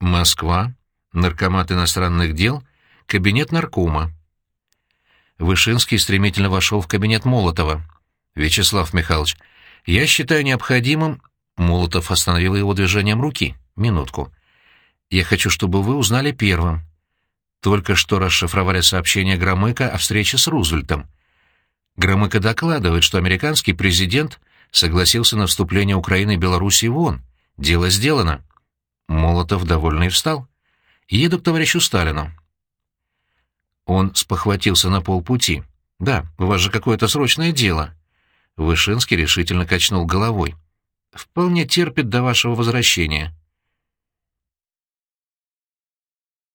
Москва. Наркомат иностранных дел. Кабинет наркома. Вышинский стремительно вошел в кабинет Молотова. «Вячеслав Михайлович, я считаю необходимым...» Молотов остановил его движением руки. «Минутку. Я хочу, чтобы вы узнали первым. Только что расшифровали сообщение Громыка о встрече с Рузвельтом. Громыко докладывает, что американский президент согласился на вступление Украины и Белоруссии в ООН. Дело сделано». Молотов довольный встал. «Еду к товарищу Сталину». Он спохватился на полпути. «Да, у вас же какое-то срочное дело». Вышинский решительно качнул головой. «Вполне терпит до вашего возвращения».